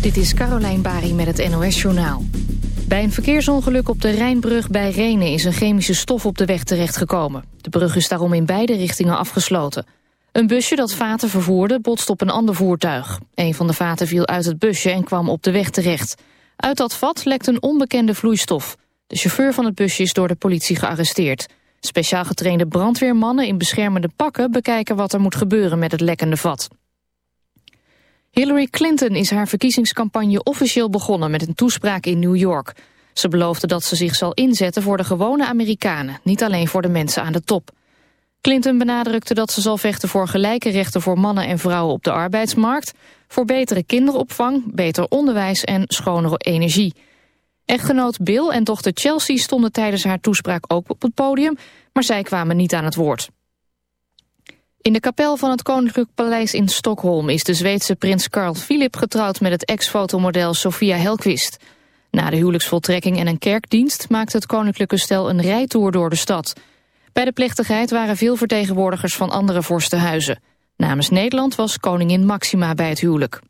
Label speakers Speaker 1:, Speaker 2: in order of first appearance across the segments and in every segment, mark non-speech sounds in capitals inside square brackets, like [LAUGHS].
Speaker 1: Dit is Carolijn Bari met het NOS Journaal. Bij een verkeersongeluk op de Rijnbrug bij Renen is een chemische stof op de weg terechtgekomen. De brug is daarom in beide richtingen afgesloten. Een busje dat vaten vervoerde botst op een ander voertuig. Een van de vaten viel uit het busje en kwam op de weg terecht. Uit dat vat lekt een onbekende vloeistof. De chauffeur van het busje is door de politie gearresteerd. Speciaal getrainde brandweermannen in beschermende pakken bekijken wat er moet gebeuren met het lekkende vat. Hillary Clinton is haar verkiezingscampagne officieel begonnen met een toespraak in New York. Ze beloofde dat ze zich zal inzetten voor de gewone Amerikanen, niet alleen voor de mensen aan de top. Clinton benadrukte dat ze zal vechten voor gelijke rechten voor mannen en vrouwen op de arbeidsmarkt, voor betere kinderopvang, beter onderwijs en schonere energie. Echtgenoot Bill en dochter Chelsea stonden tijdens haar toespraak ook op het podium, maar zij kwamen niet aan het woord. In de kapel van het Koninklijk Paleis in Stockholm is de Zweedse prins Carl Philip getrouwd met het ex-fotomodel Sofia Helquist. Na de huwelijksvoltrekking en een kerkdienst maakte het koninklijke stel een rijtour door de stad. Bij de plechtigheid waren veel vertegenwoordigers van andere vorstenhuizen. Namens Nederland was koningin Maxima bij het huwelijk.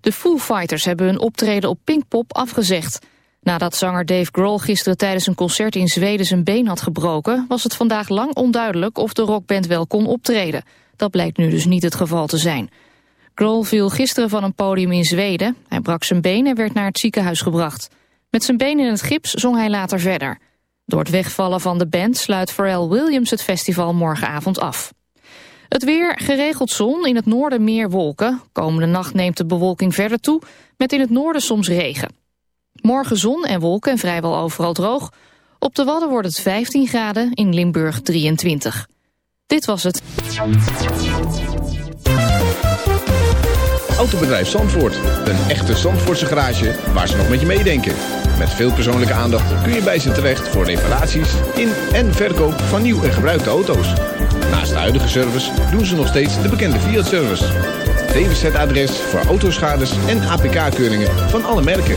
Speaker 1: De Foo Fighters hebben hun optreden op Pinkpop afgezegd. Nadat zanger Dave Grohl gisteren tijdens een concert in Zweden zijn been had gebroken... was het vandaag lang onduidelijk of de rockband wel kon optreden. Dat blijkt nu dus niet het geval te zijn. Grohl viel gisteren van een podium in Zweden. Hij brak zijn been en werd naar het ziekenhuis gebracht. Met zijn been in het gips zong hij later verder. Door het wegvallen van de band sluit Pharrell Williams het festival morgenavond af. Het weer, geregeld zon, in het noorden meer wolken. Komende nacht neemt de bewolking verder toe, met in het noorden soms regen. Morgen zon en wolken en vrijwel overal droog. Op de Wadden wordt het 15 graden, in Limburg 23. Dit was het.
Speaker 2: Autobedrijf Zandvoort. Een echte Zandvoortse garage waar ze nog met je meedenken. Met veel persoonlijke aandacht kun je bij ze terecht voor reparaties in en verkoop van nieuw en gebruikte auto's. Naast de huidige service doen ze nog steeds de bekende Fiat-service. DWZ-adres voor autoschades en APK-keuringen van alle merken.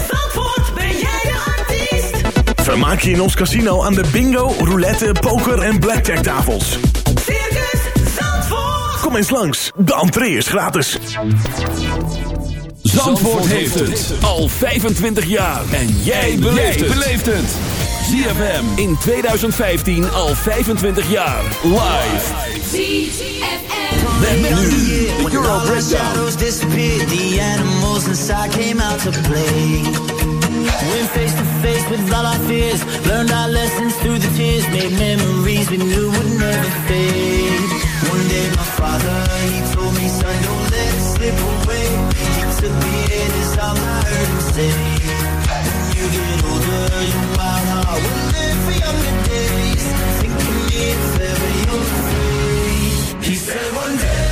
Speaker 3: Vermaak je in ons casino aan de bingo, roulette, poker en blackjack tafels.
Speaker 4: Circus Zandvoort.
Speaker 3: Kom eens langs, de entree is gratis. Zandvoort heeft het al 25 jaar. En jij beleeft het. ZFM in 2015 al 25 jaar. Live. Met nu de Euro Breakdown.
Speaker 5: Went face to face with all our fears, learned our lessons through the tears, made memories we knew would never fade. One day my father, he told me, son, don't let it slip away. He took me in his arms, I heard him say, when you get older, your wild heart will live for younger days. Think of me if ever you're afraid. He said one day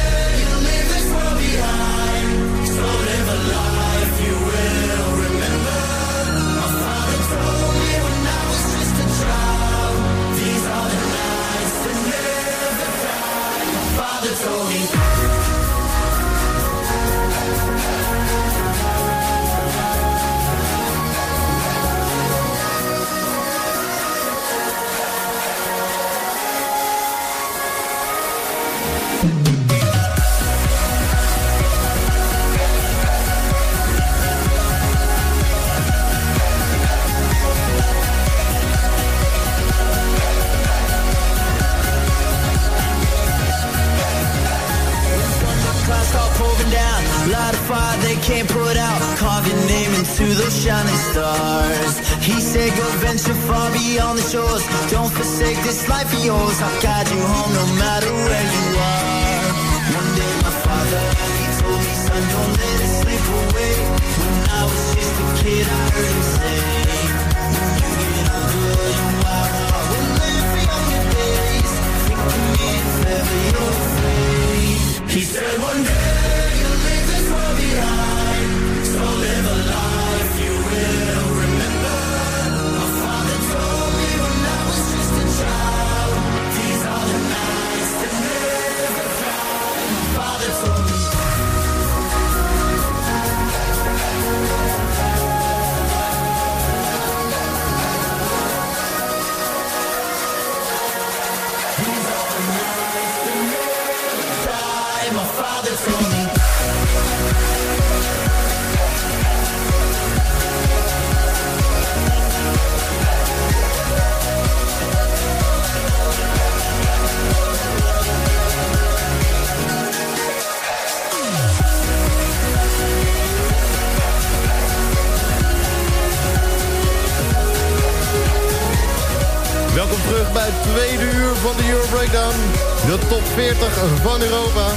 Speaker 6: de top 40 van Europa.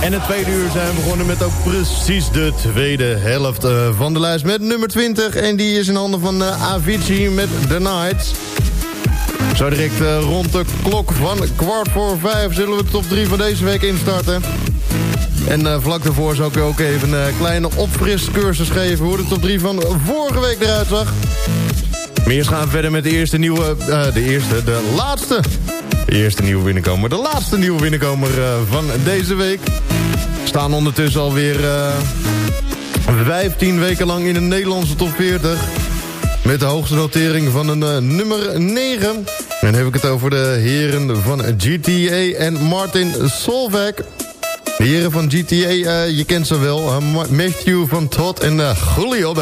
Speaker 6: En het tweede uur zijn we begonnen met ook precies de tweede helft eh, van de lijst. Met nummer 20 en die is in handen van uh, Avicii met The Nights. Zo direct uh, rond de klok van kwart voor vijf zullen we de top 3 van deze week instarten. En vlak daarvoor zal ik ook even een kleine opfriscursus geven... hoe de top 3 van vorige week eruit zag. Maar gaan we verder met de eerste nieuwe... De eerste, de laatste... Eerste nieuwe binnenkomer. De laatste nieuwe binnenkomer van deze week. Staan ondertussen alweer 15 weken lang in de Nederlandse top 40... Met de hoogste notering van een nummer 9. En dan heb ik het over de heren van GTA en Martin Solveig... De heren van GTA, je kent ze wel. Matthew van Todd en uh, Julio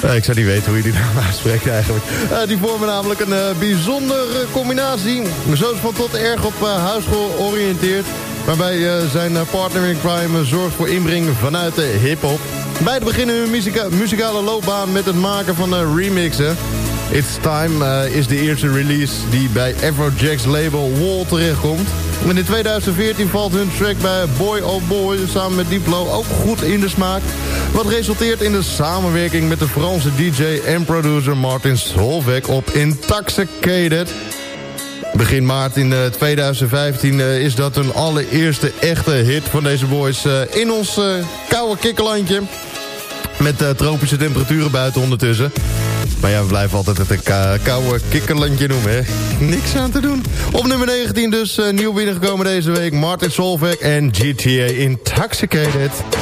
Speaker 6: Gia. ik zou niet weten hoe je die [LAUGHS] naam uitspreekt eigenlijk. die vormen namelijk een bijzondere combinatie. Zo van Todd erg op huisschool oriënteerd. Waarbij zijn partner in crime zorgt voor inbreng vanuit de hip-hop. Beiden beginnen hun muzika muzikale loopbaan met het maken van remixen. It's Time is de eerste release die bij Afrojack's label Wall terechtkomt. En in 2014 valt hun track bij Boy Oh Boy samen met Diplo ook goed in de smaak. Wat resulteert in de samenwerking met de Franse DJ en producer Martin Solveig op Intoxicated. Begin maart in 2015 uh, is dat een allereerste echte hit van deze boys in ons koude kikkerlandje. Met tropische temperaturen buiten ondertussen. Maar ja, we blijven altijd het een koude kikkerlandje noemen, hè. Niks aan te doen. Op nummer 19 dus uh, nieuw binnengekomen deze week. Martin Solveig en GTA Intoxicated.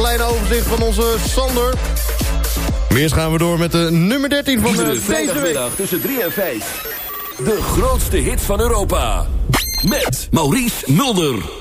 Speaker 6: Kleine overzicht van onze Sander. Weer gaan we door met de nummer 13 van de deze week.
Speaker 3: tussen 3 en 5. De grootste hits van Europa. Met Maurice Mulder.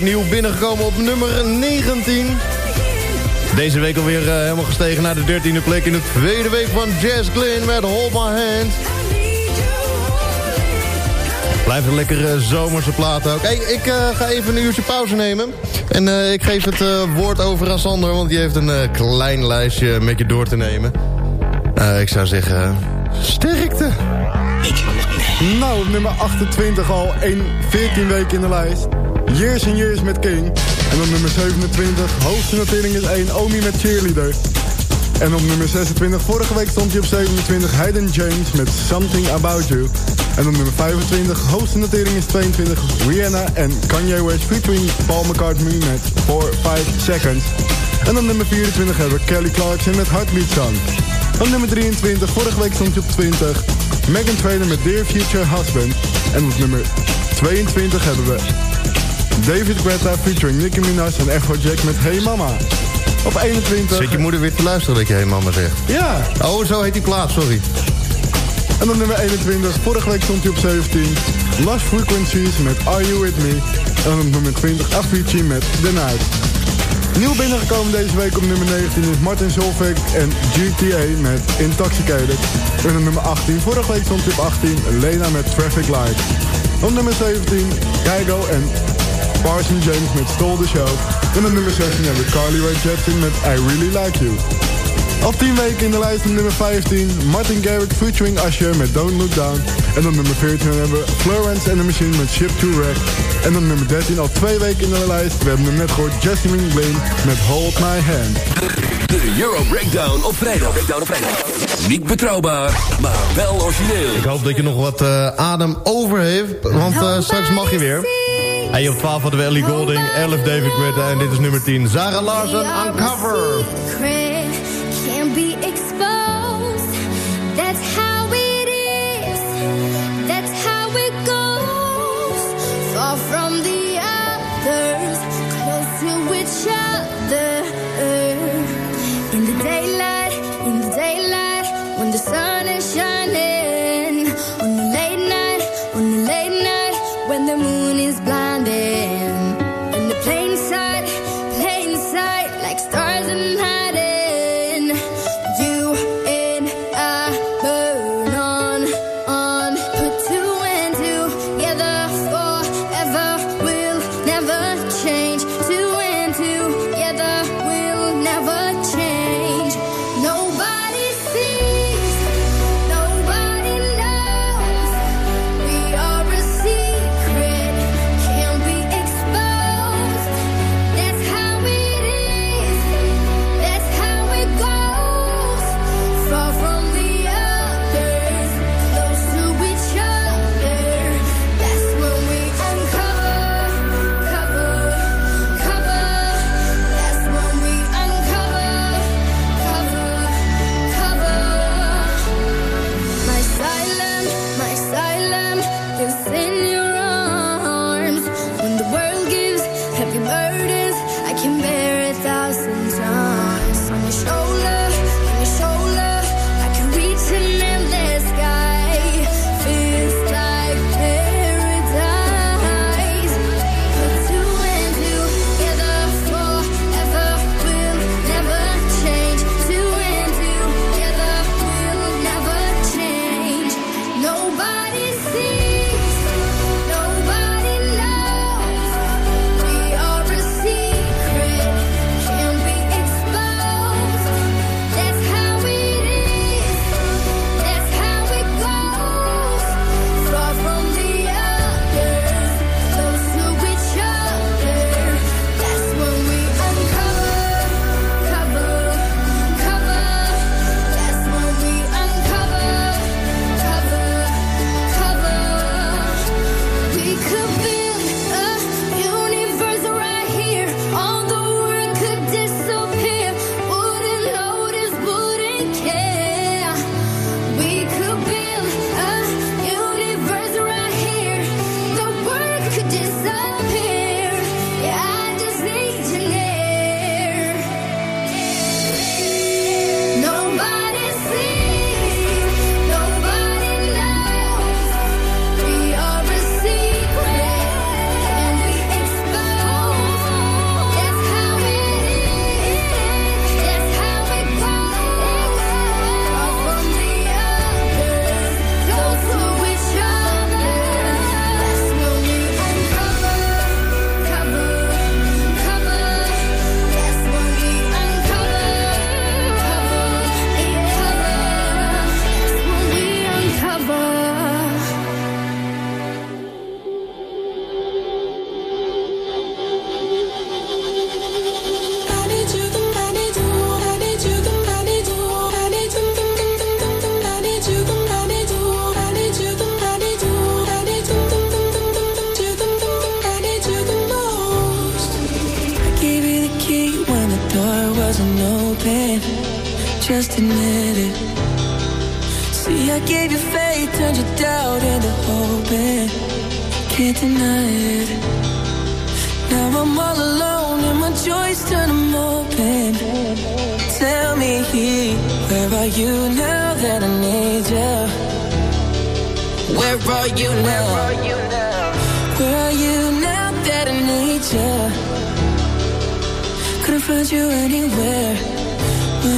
Speaker 6: Week nieuw binnengekomen op nummer 19. Deze week alweer eh, helemaal gestegen naar de 13e plek in de tweede week van Jazz Glynn met Hold My Hand. Blijft een lekkere zomerse plaat ook. Hey, ik eh, ga even een uurtje pauze nemen. En eh, ik geef het woord over aan Sander, want die heeft een klein lijstje met je door te nemen. Ik zou zeggen, sterkte.
Speaker 7: Nou, nummer 28 al 1, 14 weken in de lijst. Years and Years met King. En op nummer 27, hoogste notering is 1, Omi met Cheerleader. En op nummer 26, vorige week stond hij op 27, Hayden James met Something About You. En op nummer 25, hoogste notering is 22, Rihanna en Kanye West featuring Paul McCartney met 4, 5 Seconds. En op nummer 24 hebben we Kelly Clarkson met Heartbeat Song. Op nummer 23, vorige week stond hij op 20, Megan Trainor met Dear Future Husband. En op nummer 22 hebben we David Guetta featuring Nicki Minaj en Echo Jack met Hey Mama. Op 21...
Speaker 6: Zit je moeder weer te luisteren dat je heen mama zegt?
Speaker 7: Ja.
Speaker 6: Oh, zo heet die plaat, sorry.
Speaker 7: En op nummer 21, vorige week stond hij op 17. Last Frequencies met Are You With Me. En op nummer 20, Avicii met The Night. Nieuw binnengekomen deze week op nummer 19 is Martin Solveig en GTA met Intoxicated. En op nummer 18, vorige week stond hij op 18, Lena met Traffic Light. Op nummer 17, Kygo en Parson James met Stole the Show. En op nummer 16 hebben we Carly Rae Jepsen met I Really Like You. Al 10 weken in de lijst nummer 15, Martin Garrix featuring Asher met Don't Look Down. En op nummer 14 hebben we Florence and the Machine met Ship to Wreck. En op nummer 13 al twee weken in de lijst, we hebben hem net gehoord, Jasmine Blaine met Hold My Hand.
Speaker 3: De Euro Breakdown op vrijdag. Breakdown op vrijdag. Niet betrouwbaar, maar wel origineel.
Speaker 6: Ik hoop dat je nog wat eh, adem over heeft, want eh, straks mag je weer. Hij op 12 hadden we Ellie Golding, 11 David Guetta en dit is nummer 10. Zara Larsen, Uncover.
Speaker 4: Can't be.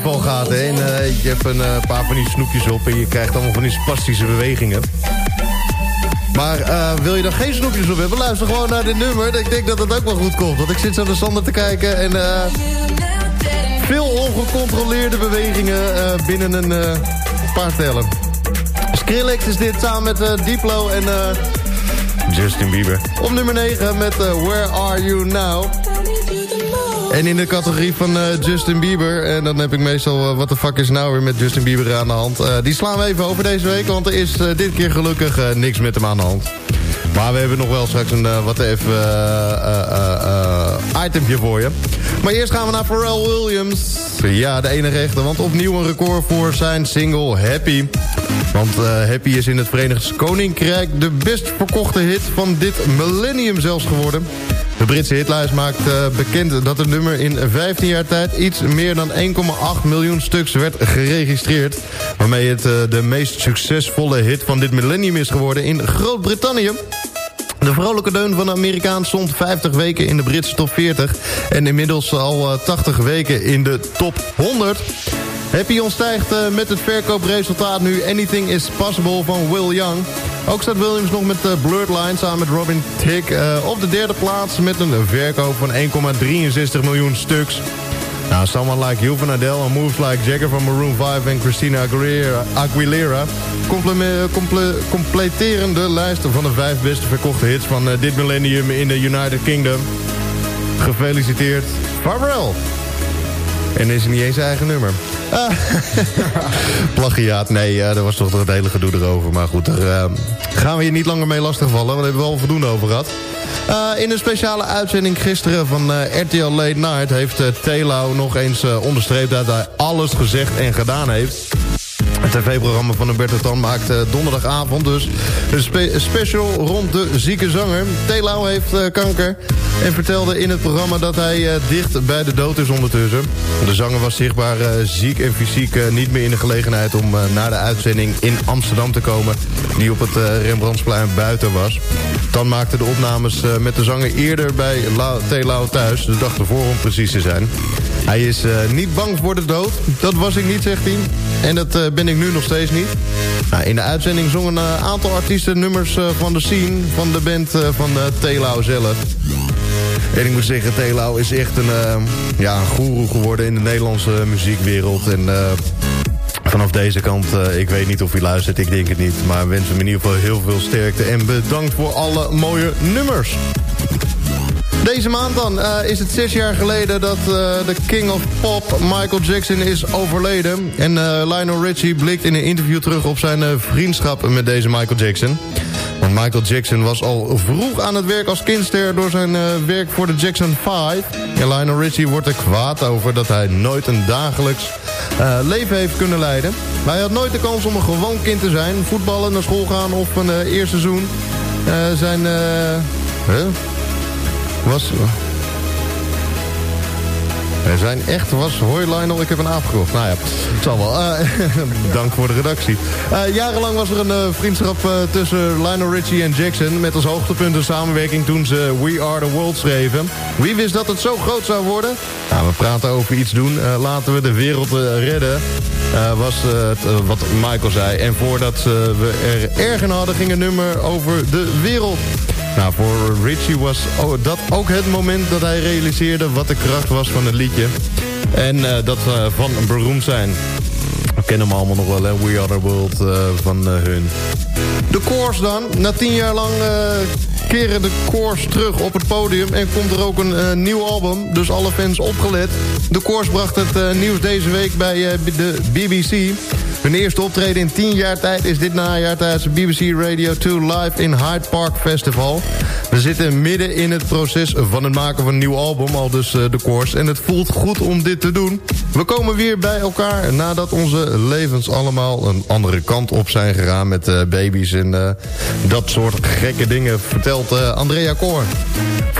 Speaker 6: Festival gaat hè, en eh, je hebt een eh, paar van die snoepjes op... en je krijgt allemaal van die spastische bewegingen. Maar eh, wil je dan geen snoepjes op hebben, luister gewoon naar dit nummer. Ik denk dat het ook wel goed komt. Want ik zit zo naar Sander te kijken en... veel ongecontroleerde bewegingen binnen een paar tellen. Skrillex is dit samen met Diplo en Justin Bieber. Op nummer 9 met Where Are You Now... En in de categorie van eh, Justin Bieber... en dan heb ik meestal uh, wat de fuck is nou weer met Justin Bieber aan de hand... eh, die slaan we even over deze week... want er is eh, dit keer gelukkig eh, niks met hem aan de hand. Maar we hebben nog wel straks een eh, wat even eh, eh, eh, eh, itempje voor je. Maar eerst gaan we naar Pharrell Williams. Ja, de enige echte, want opnieuw een record voor zijn single Happy. Want eh, Happy is in het Verenigd Koninkrijk de best verkochte hit van dit millennium zelfs geworden. De Britse hitlijst maakt eh, bekend dat het nummer in 15 jaar tijd iets meer dan 1,8 miljoen stuks werd geregistreerd. Waarmee het eh, de meest succesvolle hit van dit millennium is geworden in Groot-Brittannië. De vrolijke deun van de Amerikaan stond 50 weken in de Britse top 40... en inmiddels al eh, 80 weken in de top 100. Happy ontstijgt eh, met het verkoopresultaat nu Anything is Possible van Will Young. Ook staat Williams nog met eh, Blurred Line samen met Robin Thicke eh, op de derde plaats... met een verkoop van 1,63 miljoen stuks. Nou, Someone Like You van Adele en Moves Like Jagger van Maroon 5 en Christina Aguilera, Aguilera completeren de lijst van de vijf beste verkochte hits van dit millennium in de United Kingdom. Gefeliciteerd, Pharrell. En is niet eens zijn eigen nummer. Ah. [LAUGHS] Plagiaat, nee, uh, er was toch het hele gedoe erover. Maar goed, daar uh, gaan we je niet langer mee lastigvallen. Want daar hebben we al voldoende over gehad. Uh, in een speciale uitzending gisteren van uh, RTL Late Night... heeft uh, Telau nog eens onderstreept dat hij alles gezegd en gedaan heeft. Het tv-programma van Humberto Tan maakt uh, donderdagavond dus een spe special rond de zieke zanger. Telau heeft uh, kanker en vertelde in het programma dat hij uh, dicht bij de dood is ondertussen. De zanger was zichtbaar ziek en fysiek niet meer in de gelegenheid om naar de uitzending in Amsterdam te komen... die op het Rembrandtsplein buiten was. Tan maakte de opnames met de zanger eerder bij Telau thuis, de dag ervoor om precies te zijn. Hij is niet bang voor de dood, dat was ik niet, zegt hij. En dat uh, ben ik nu nog steeds niet. Nou, in de uitzending zongen een aantal artiesten nummers uh, van de scene... van de band van Telau zelf. En ik moet zeggen, Telau is echt een ja, een geworden in de Nederlandse muziekwereld. En vanaf deze kant, ik weet niet of hij luistert, ik denk het niet. Maar wens hem in ieder geval heel veel sterkte. En bedankt voor alle mooie nummers. Deze maand dan uh, is het zes jaar geleden dat uh, de King of Pop Michael Jackson is overleden. En uh, Lionel Richie blikt in een interview terug op zijn vriendschap met deze Michael Jackson. Want Michael Jackson was al vroeg aan het werk als kindster door zijn werk voor de Jackson 5. En Lionel Richie wordt er kwaad over dat hij nooit een dagelijks leven heeft kunnen leiden. Maar hij had nooit de kans om een gewoon kind te zijn. Voetballen, naar school gaan of een eerste seizoen. zijn... Huh? Was... Er zijn echt was. Hoi Lionel, ik heb een aap. Nou ja, het zal wel. Eh, [LAUGHS] dank voor de redactie. Eh, jarenlang was er een eh, vriendschap tussen Lionel Richie en Jackson... met als hoogtepunt een samenwerking toen ze We Are The World schreven. Wie wist dat het zo groot zou worden? Nou, we praten over iets doen. Laten we de wereld redden. was wat Michael zei. En voordat we er erg in hadden, ging een nummer over de wereld. Nou, voor Richie was dat ook het moment dat hij realiseerde wat de kracht was van het liedje. En eh, dat van beroemd zijn. We kennen hem allemaal nog wel, hè? We Are The World eh, van eh, hun. De Coors dan. Na tien jaar lang keren de Coors terug op het podium... en komt er ook een nieuw album. Dus alle fans opgelet. De Coors bracht het nieuws deze week bij de BBC. Hun eerste optreden in tien jaar tijd is dit najaar... tijdens de BBC Radio 2 live in Hyde Park Festival. We zitten midden in het proces van het maken van een nieuw album... al dus eh, de Coors. En het voelt goed om dit te doen. We komen weer bij elkaar nadat onze levens allemaal... een andere kant op zijn gegaan met eh, baby's en eh, dat soort gekke dingen... vertelt Andrea Koor.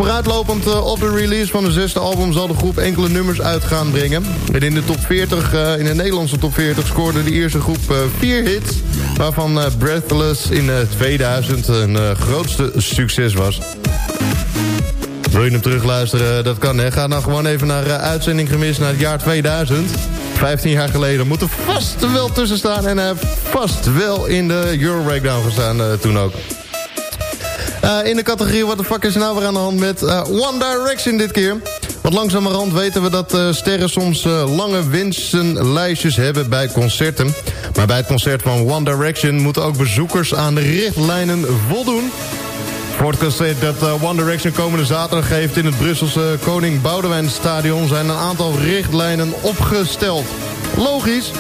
Speaker 6: Vooruitlopend op de release van de zesde album... zal de groep enkele nummers uit gaan brengen. En in de top 40, eh, in de Nederlandse top 40... scoorde de eerste groep eh, vier hits... waarvan eh, Breathless in eh, 2000 een eh, grootste succes was. Wil je hem terugluisteren? Dat kan, hè? Ga dan gewoon even naar uitzending gemist naar het jaar 2000. 15 jaar geleden moet er vast wel tussen staan... en hij vast wel in de Euro Breakdown gestaan toen ook. In de categorie wat de fuck is nou weer aan de hand met One Direction dit keer. Want langzamerhand weten we dat eh, sterren soms eh, lange wensenlijstjes hebben bij concerten. Maar bij het concert van One Direction moeten ook bezoekers aan de richtlijnen voldoen. Voor het dat eh, One Direction komende zaterdag geeft in het Brusselse Koning Boudewijn Stadion zijn een aantal richtlijnen opgesteld. Logisch.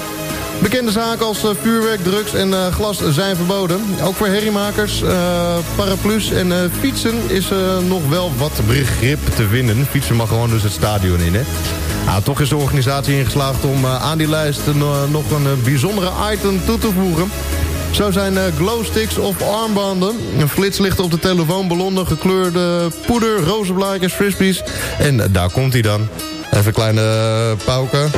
Speaker 6: Bekende zaken als eh, vuurwerk, drugs en eh, glas zijn verboden. Ook voor herriemakers, eh, paraplu's en fietsen is nog wel wat begrip te vinden. Fietsen mag gewoon dus het stadion in, hè. Nou, toch is de organisatie ingeslaagd om aan die lijst nog een bijzondere item toe te voegen. Zo zijn glowsticks of armbanden, een flitslicht op de telefoon, ballonnen, gekleurde poeder, rozenblaadjes, frisbees. En daar komt hij dan. Even een kleine pauken.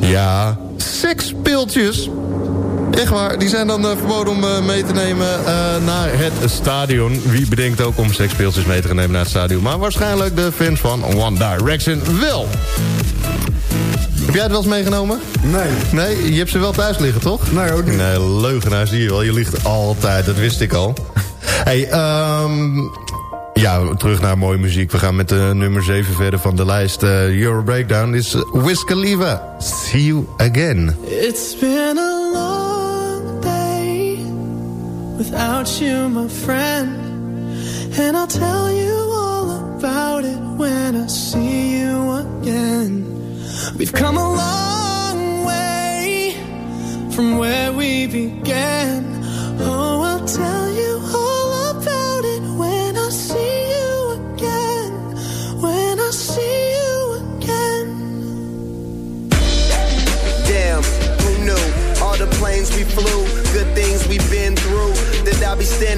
Speaker 6: Ja, seksspeeltjes. Echt waar, die zijn dan eh, verboden om eh, mee te nemen eh, naar het stadion. Wie bedenkt ook om seksspeeltjes mee te nemen naar het stadion? Maar waarschijnlijk de fans van One Direction wel. Heb jij het wel eens meegenomen?
Speaker 7: Nee.
Speaker 6: Nee, je hebt ze wel thuis liggen, toch?
Speaker 7: Nee, ook niet.
Speaker 6: Nee, leugenaar, zie je wel. Je ligt altijd, dat wist ik al. [LAUGHS] hey, ehm ja, terug naar mooie muziek. We gaan met de nummer 7 verder van de lijst. eh, Euro Breakdown is uh, Wiz Khalifa. See you again.
Speaker 8: It's been a long day without you, my friend. And I'll tell you all about it when I see you again. We've come a long way from where we began.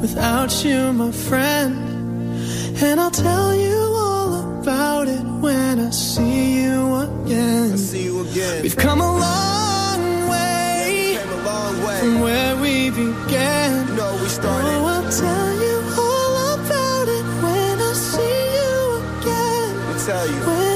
Speaker 8: Without you, my friend. And I'll tell you all about it when I see you again.
Speaker 9: See you again.
Speaker 8: We've come a long way
Speaker 9: Came a long way.
Speaker 8: from where we began.
Speaker 9: You know we started.
Speaker 8: Oh, I'll tell you all about it when I see you again.
Speaker 9: Me tell you.
Speaker 8: When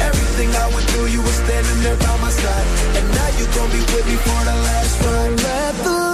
Speaker 9: Everything I went through, you were standing there by my side, and now you gon' be with me for the last ride. Let the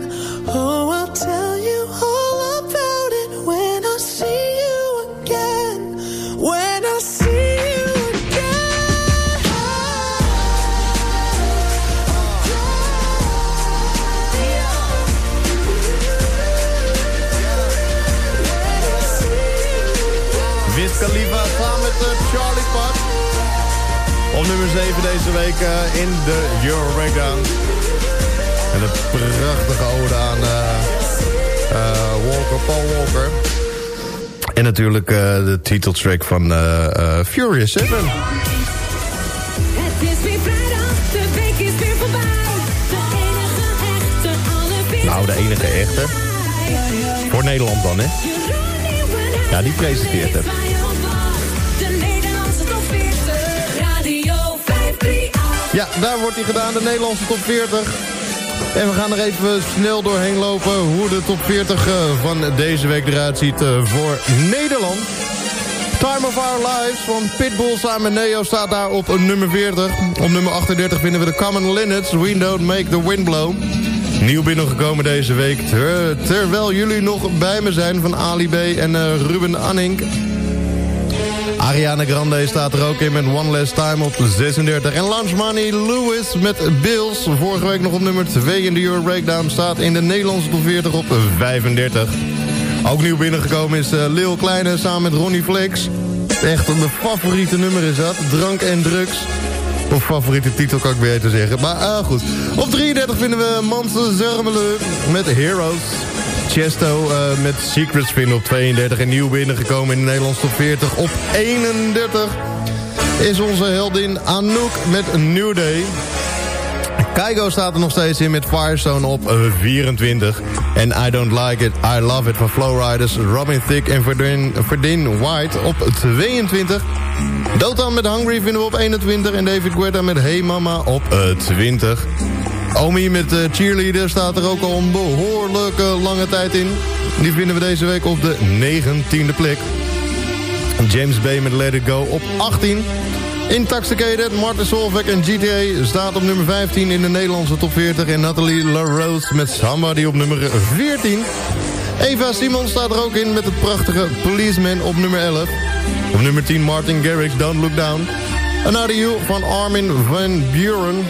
Speaker 6: 7 deze week eh, in de Euro Breakdown. En een prachtige ode aan eh, eh, Walker, Paul Walker. En natuurlijk de titeltrack van Furious 7.
Speaker 4: Het is weer vrijdag, de week is weer voorbij. De enige echte, alle vier
Speaker 6: Nou, de enige echte. Voor Nederland dan, hè? Ja, die presenteert het. Ja, daar wordt hij gedaan, de Nederlandse top 40. En we gaan er even snel doorheen lopen hoe de top 40 eh, van deze week eruit ziet eh, voor Nederland. Time of Our Lives van Pitbull samen met Neo staat daar op nummer 40. Op nummer 38 vinden we de Common Linnets, We Don't Make the Wind Blow. Nieuw binnengekomen deze week, ter- terwijl jullie nog bij me zijn van Ali B en eh, Ruben Anning. Ariana Grande staat er ook in met One Last Time op 36. En Lunch Money Lewis met Bills. Vorige week nog op nummer 2 in de Euro Breakdown. Staat in de Nederlandse top 40 op 35. Ook nieuw binnengekomen is uh, Lil Kleine samen met Ronnie Flex. Echt mijn favoriete nummer is dat. Drank en drugs. Of favoriete titel kan ik beter zeggen. Maar ah, goed. Op 33 vinden we Manse Zermelo met Heroes. Chesto eh, met Secrets vinden op 32. En nieuw binnengekomen in de Nederlandse top 40 op 31. Is onze heldin Anouk met New Day. Keigo staat er nog steeds in met Firestone op eh, 24. En I Don't Like It, I Love It van Flowriders, Robin Thicke en Verdin, Verdin White op 22. Dotan met Hungry vinden we op 21. En David Guetta met Hey Mama op eh, 20. Omi met eh, Cheerleader staat er ook al een behoorlijke lange tijd in. Die vinden we deze week op de 19e plek. James Bay met Let It Go op 18. Intoxicated, Martin Solveig en GTA staat op nummer 15 in de Nederlandse top 40. En Nathalie LaRose met Somebody op nummer 14. Eva Simon staat er ook in met het prachtige Policeman op nummer 11. Op nummer 10 Martin Garrix, Don't Look Down. Another You van Armin van Buren.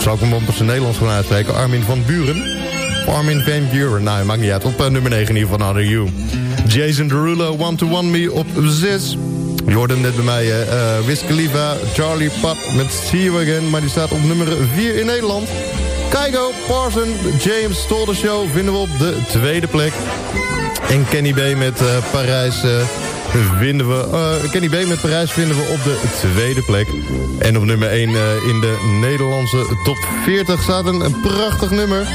Speaker 6: Zou ik hem op zijn Nederlands gaan uitspreken? Armin van Buren. Armin van Buren. Nou, maakt niet uit. Op eh, nummer 9 in ieder geval You. Jason Derulo, One to One Me op 6. Je hoorde hem net bij mij, eh uh, Wiz Khalifa, Charlie Pap met See You Again. Maar die staat op nummer 4 in Nederland. Keigo, Parson, James Stole the Show vinden we op de tweede plek. En Kenny B met eh, Parijs... eh, vinden we, eh, Kenny B met Parijs vinden we op de tweede plek. En op nummer 1 eh, in de Nederlandse top 40 staat een, prachtig nummer.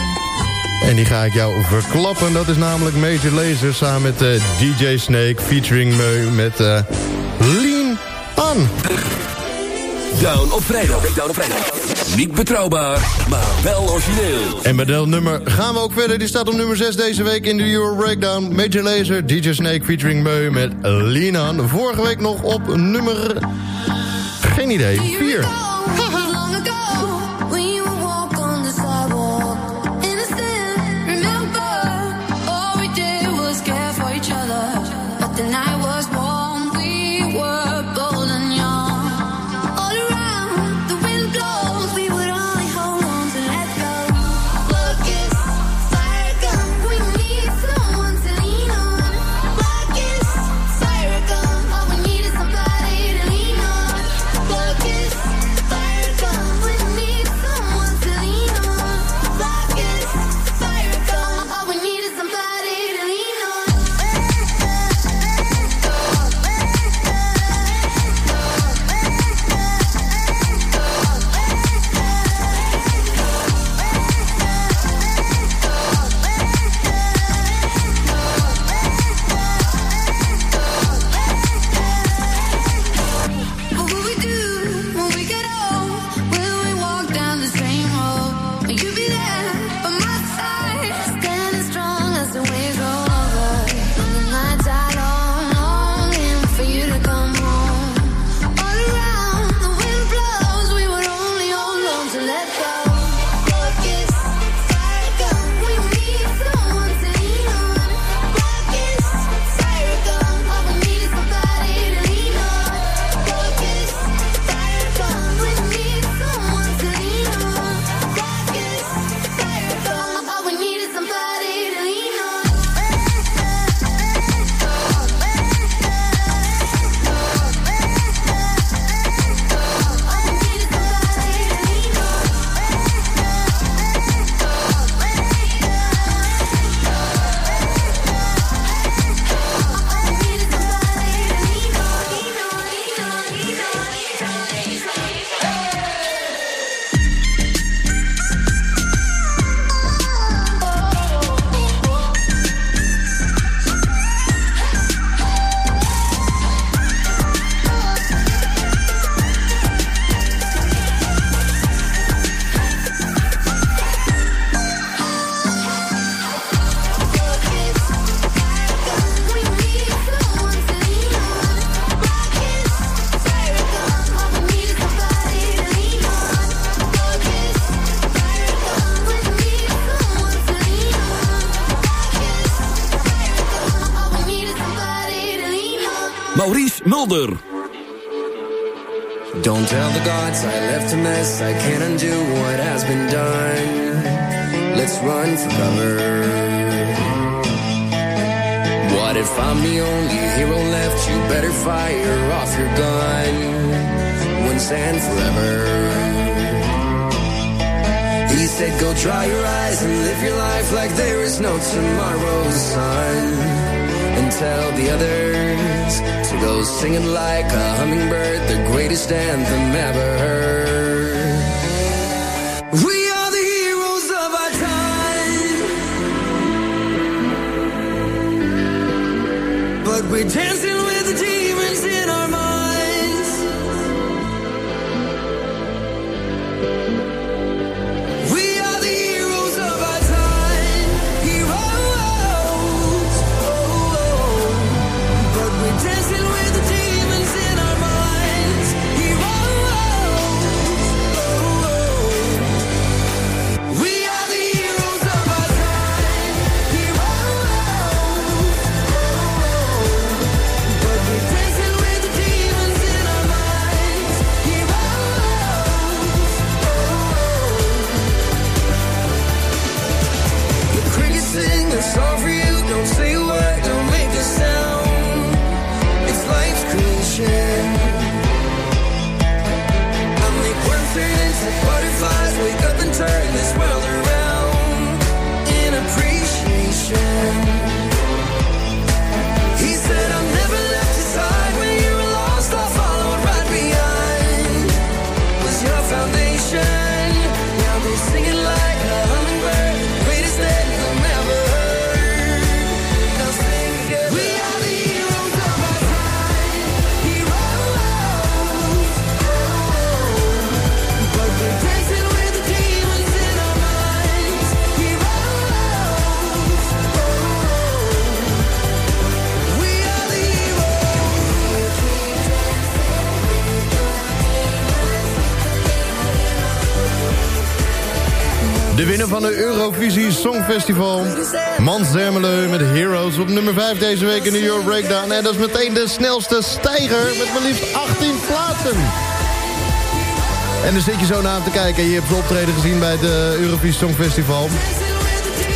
Speaker 6: En die ga ik jou verklappen. Dat is namelijk Major Lazer samen met eh, DJ Snake featuring Meu met Lean On.
Speaker 3: Down op vrijdag. Breakdown op vrijdag. Niet betrouwbaar, maar wel origineel.
Speaker 6: En met dat nummer gaan we ook verder. Die staat op nummer 6 deze week in de Euro Breakdown. Major Lazer, DJ Snake featuring Meu met Lean On. Vorige week nog op nummer... Geen idee, 4.
Speaker 10: Don't tell the gods I left a mess. I can't undo what has been done. Let's run for cover. What if I'm the only hero left? You better fire off your gun once and forever. He said, Go dry your eyes and live your life like there is no tomorrow, son. And tell the others to go singing like a hummingbird, the greatest anthem ever heard. We are the heroes of our time, but we're dancing
Speaker 6: winnaar van de Eurovisie Songfestival. Mans Zermelo met Heroes op nummer 5 deze week in de Euro Breakdown. En dat is meteen de snelste stijger met maar liefst 18 plaatsen. En dan zit je zo naar te kijken. Je hebt zijn optreden gezien bij het Eurovisie Songfestival.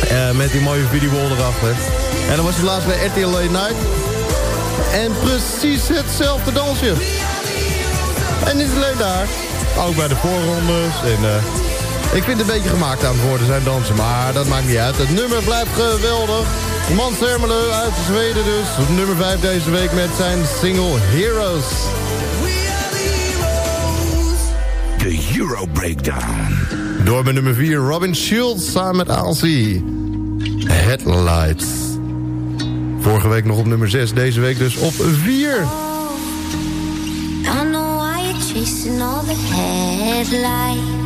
Speaker 6: Eh, met die mooie videowall erachter. En dan was hij laatst bij RTL Night. En precies hetzelfde dansje. En niet alleen daar. Ook bij de voorrondes. En eh, ik vind het een beetje gemaakt aan het worden zijn dansen. Maar dat maakt niet uit. Het nummer blijft geweldig. Mans Hermelo uit Zweden dus. Op nummer 5 deze week met zijn single Heroes.
Speaker 3: De Euro Breakdown.
Speaker 6: Door met nummer 4 Robin Schulz samen met Alcy. Headlights. Vorige week nog op nummer 6. Deze week dus op 4.
Speaker 11: I know why you're chasing all the headlights.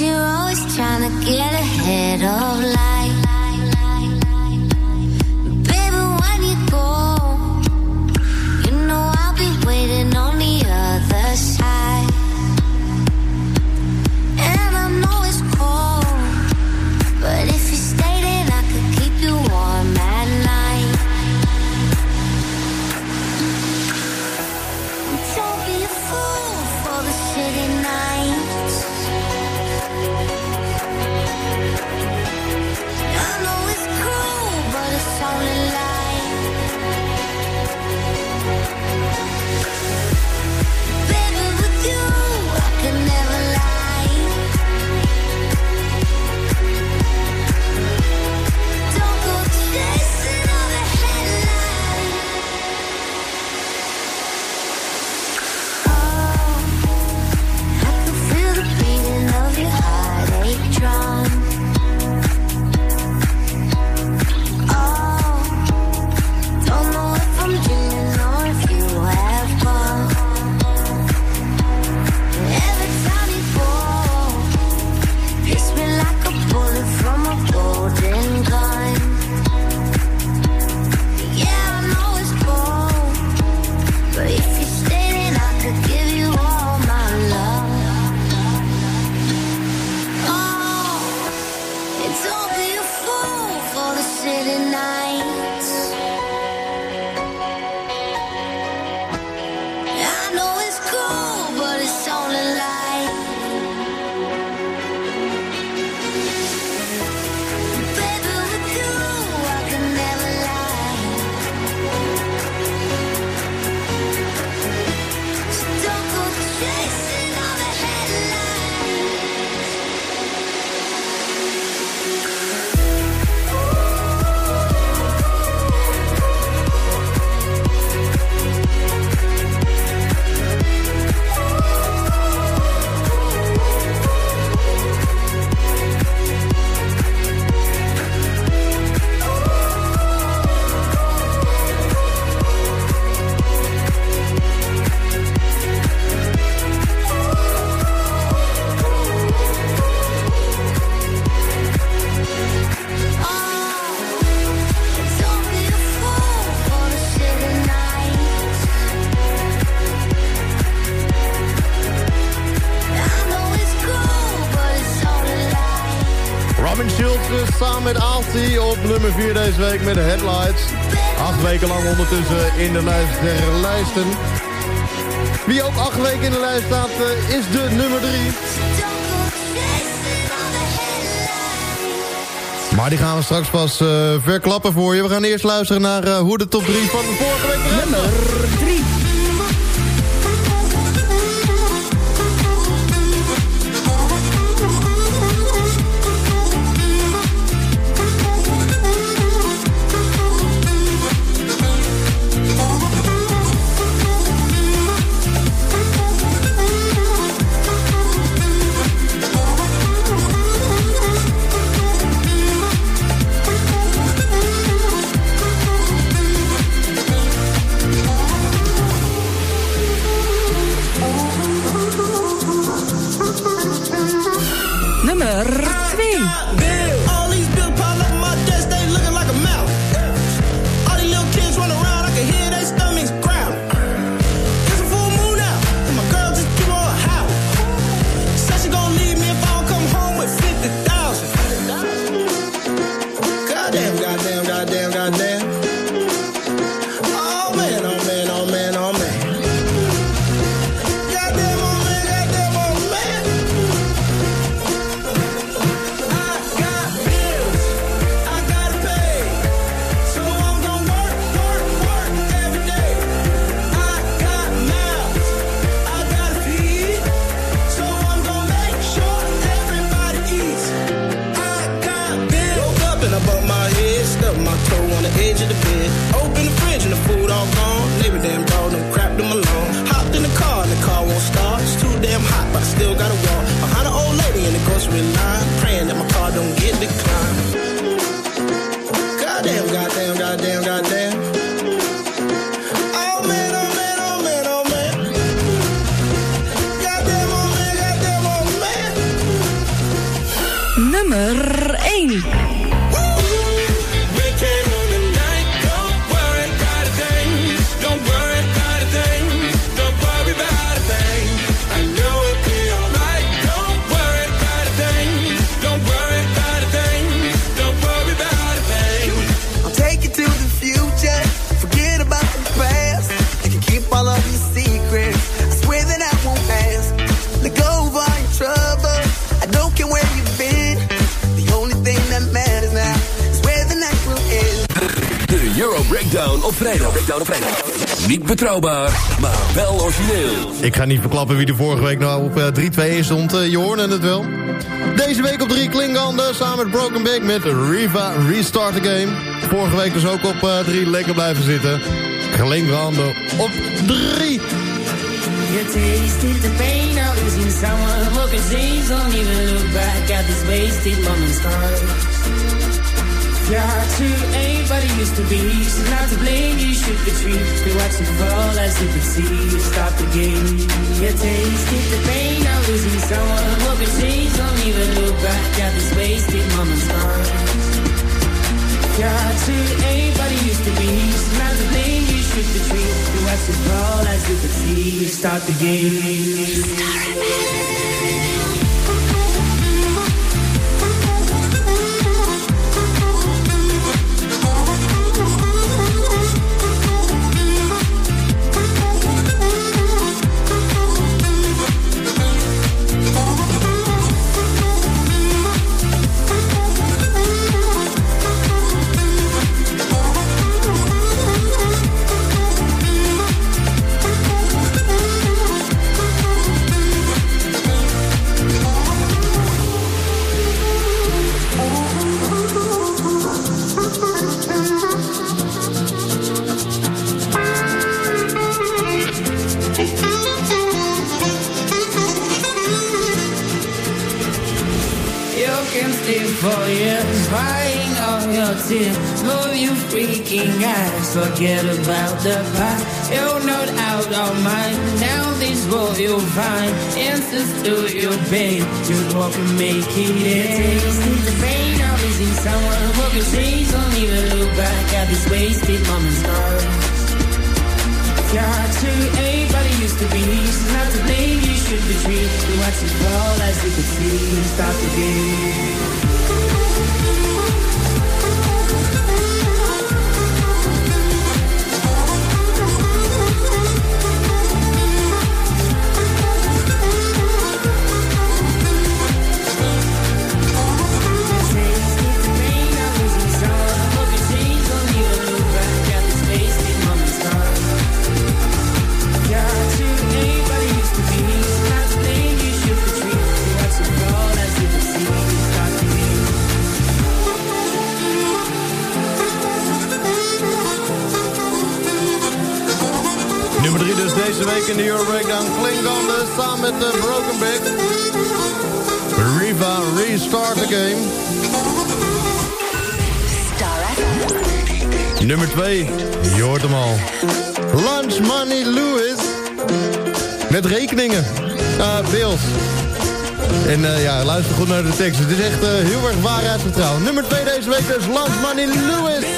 Speaker 11: You're always trying to get ahead of life.
Speaker 6: Alti op nummer 4 deze week met de Headlights. Acht weken lang ondertussen in de lijst der lijsten. Wie ook acht weken in de lijst staat eh, is de nummer 3. Maar die gaan we straks pas eh, verklappen voor je. We gaan eerst luisteren naar eh, hoe de top 3 van de vorige week Nummer 3.
Speaker 3: Origineel.
Speaker 6: Ik ga niet verklappen wie de vorige week nou op eh, 3-2 stond. Eh, je hoorde het wel. Deze week op 3 Klingander samen met Broken Big met Riva Restart the Game. Vorige week dus ook op 3 lekker blijven zitten. Klingander op 3.
Speaker 12: You tasted the pain of losing someone who could change. Don't even look back at these wasted moments. Heart to anybody used to be. She's not to blame, you should retreat. We watch it fall as you could see. You stop the game. You tasted the pain of losing someone who could change. Don't even look back at these wasted moments. Your heart to anybody used to be. She's not to blame, you should retreat. We watch it fall as you could see. You start the game. You forget about the past. You're not out of mind. Down this road you'll find answers to your pain. You walk and make it end. Tasting the pain of losing someone who can change. Don't even look back at these wasted moments. Heart to anybody used to be. She's not to blame, you should retreat. You watch it fall as you could see. Stop the game.
Speaker 13: in de Euro Breakdown klinkt anders samen met de Broken Big. Riva, restart the game. Star Nummer 2, je hoort hem. Lunch Money Lewis. Met rekeningen. Uh, bills. En uh, ja, luister goed naar de tekst. Het is echt eh, heel erg waarheidsgetrouw. Nummer 2 deze week is Lunch Money Lewis.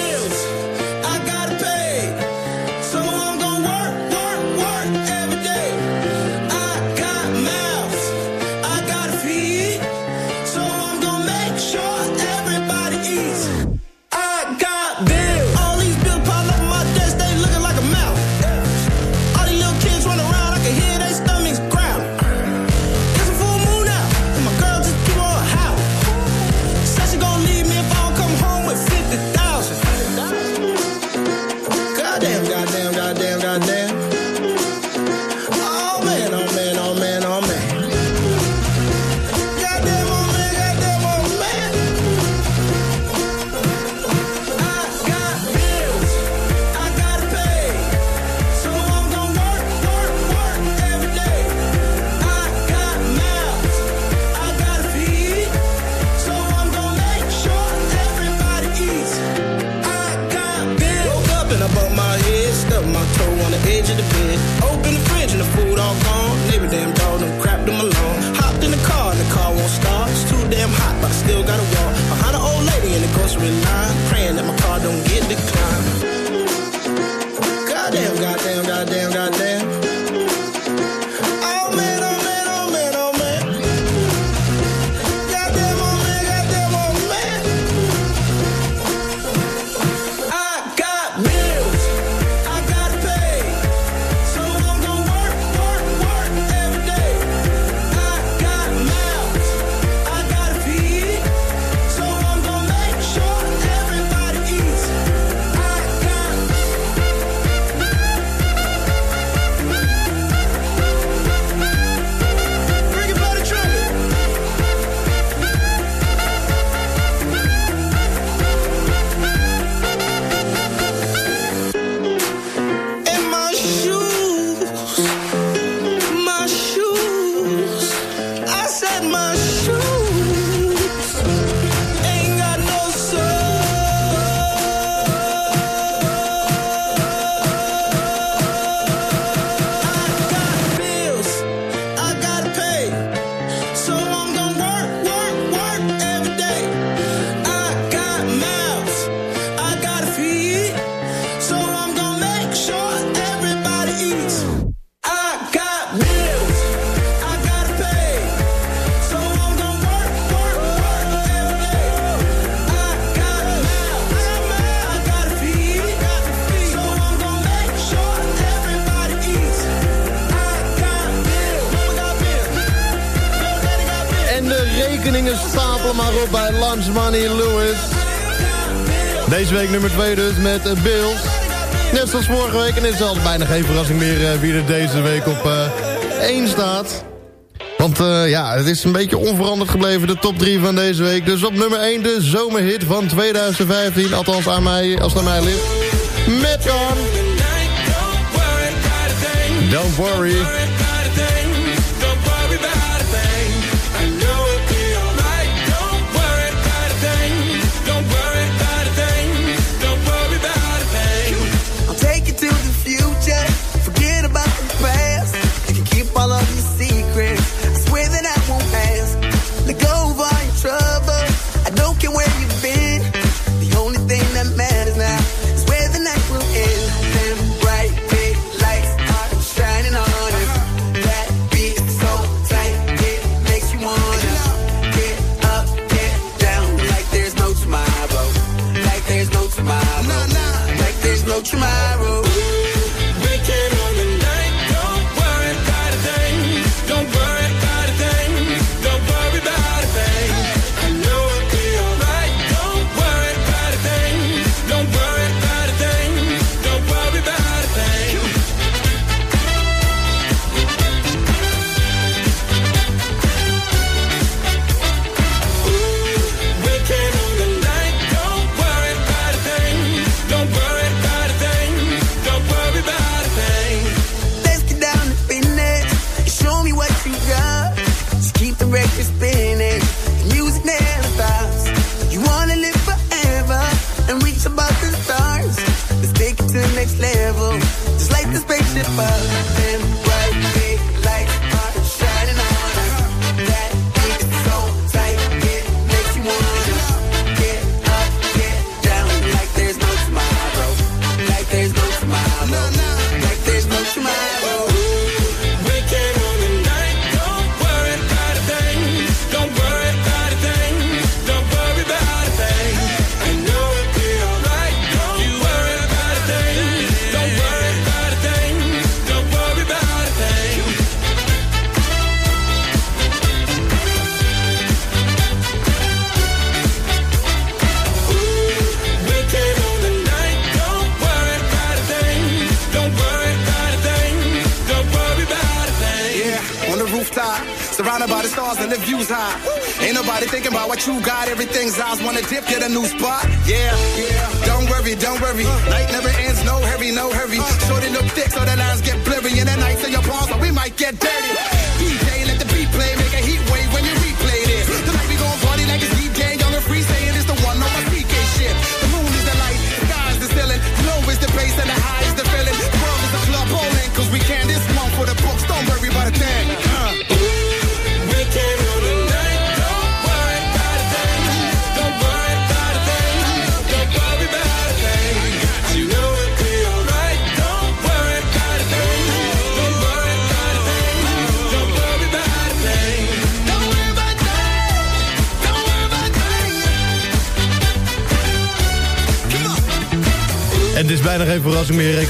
Speaker 14: still got a wall. Behind an old lady in the grocery line, praying that my car don't get declined.
Speaker 13: nummer 2 dus met eh, Bills. Net zoals vorige week. En het is altijd bijna geen verrassing meer eh, wie er deze week op eh, 1 staat. Want ja, het is een beetje onveranderd gebleven, de top 3 van deze week. Dus op nummer 1 de zomerhit van 2015. Althans, aan mij, als het mij ligt.
Speaker 6: Met. Ehm, Don't
Speaker 14: worry.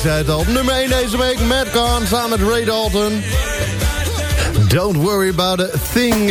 Speaker 6: zei het al. Nummer 1 deze week, Matt Kahn samen met Ray Dalton. Don't worry about a thing.